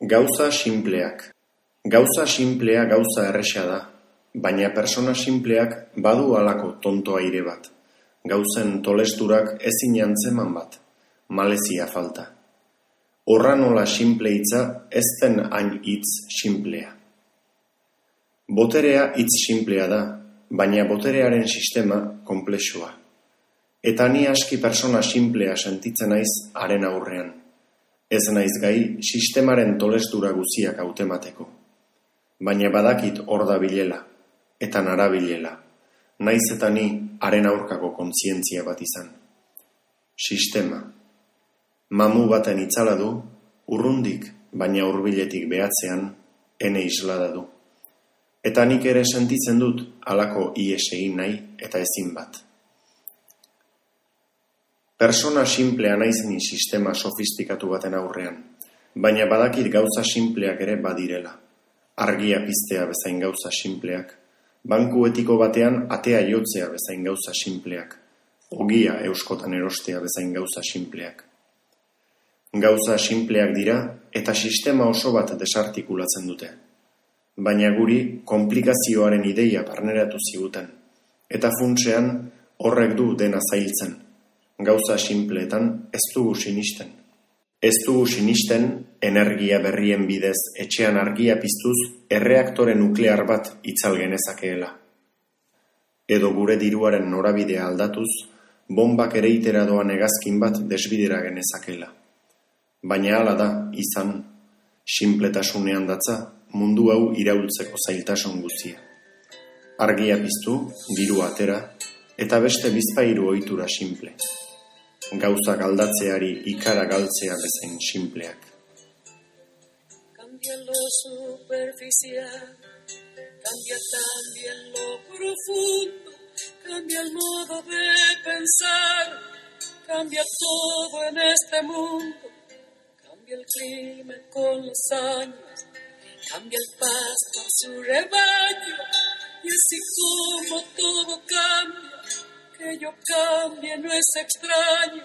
Gauza sinpleak. Gauza sinplea gauza erresa da, baina persona sinpleak badu halako tonto aire bat. Gauzen tolesturak ezin antzeman bat, malezia falta. Horra nola sinple hitza ez den hain hitz sinplea. Boterea hitz sinplea da, baina boterearen sistema konplexua. Eta ni aski persona sinplea sentitzen naiz haren aurrean. Ez naiz gai sistemaren tolestura guziak hautemateko. Baina badakit hor da bilela, eta narabilela, naiz eta ni haren aurkako kontzientzia bat izan. Sistema. Mamu baten itzala du, urrundik, baina hurbiletik behatzean, ene islada du. Eta nik ere sentitzen dut halako ies egin nahi eta ezin bat. Persona sinplea naiz ni sistema sofistikatu baten aurrean, baina badakit gauza sinpleak ere badirela. Argia piztea bezain gauza sinpleak, banku etiko batean atea jotzea bezain gauza sinpleak, ogia euskotan erostea bezain gauza sinpleak. Gauza sinpleak dira eta sistema oso bat desartikulatzen dute. Baina guri komplikazioaren ideia barneratu ziguten, eta funtsean horrek du dena zailtzen gauza sinpleetan ez dugu sinisten. Ez dugu sinisten energia berrien bidez etxean argia piztuz erreaktore nuklear bat itzal genezakeela. Edo gure diruaren norabidea aldatuz, bombak ere itera doan egazkin bat desbidera genezakela. Baina hala da, izan, sinpletasunean datza, mundu hau iraultzeko zailtasun guzia. Argia piztu, diru atera, eta beste bizpairu ohitura sinple gauzak aldatzeari ikara galtzea bezain simpleak. Cambia lo superficial, cambia también lo profundo, cambia el modo de pensar, cambia todo en este mundo, cambia el clima con los años, cambia el pasto a su rebaño, y así como todo que yo cambie no es extraño.